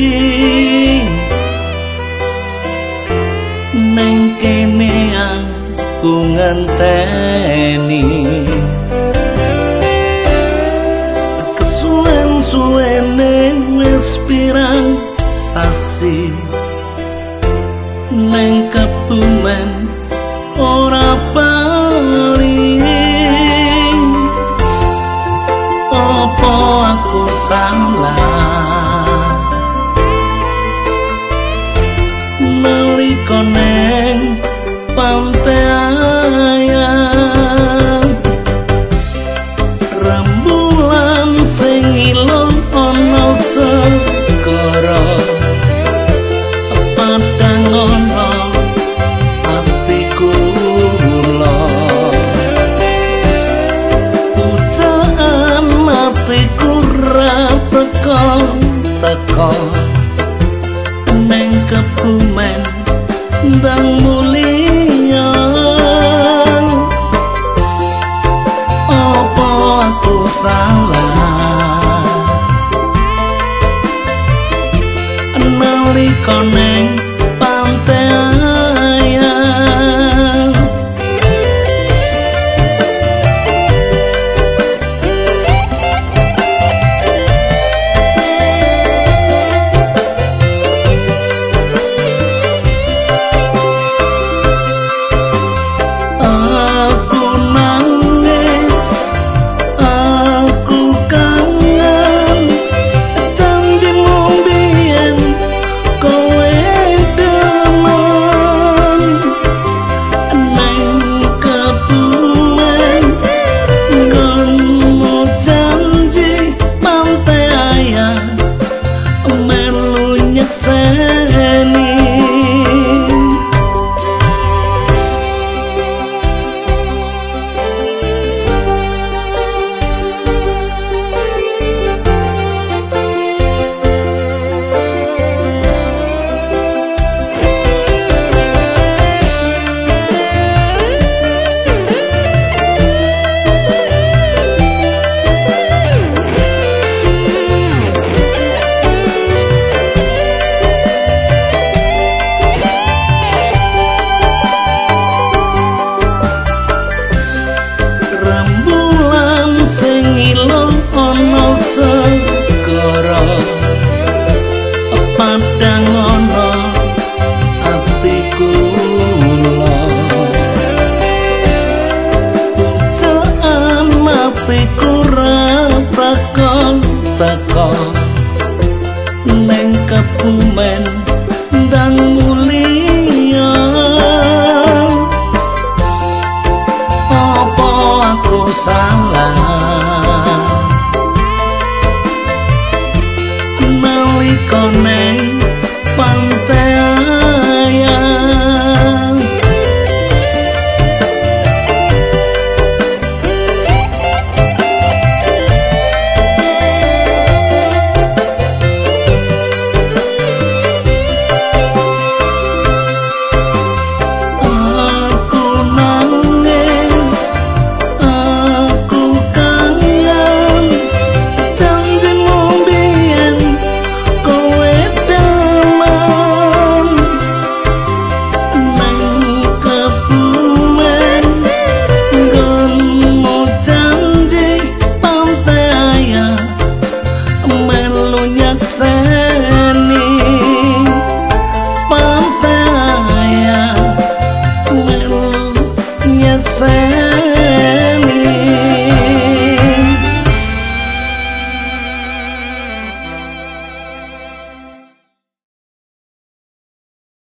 iki neng kene aku ngenteni. Kesuwen suwene wis pirang sasi. Neng kebumen ora bali opo aku salah teko teko neng kebumen ndang mulia apa aku salah? Nalika neng pantai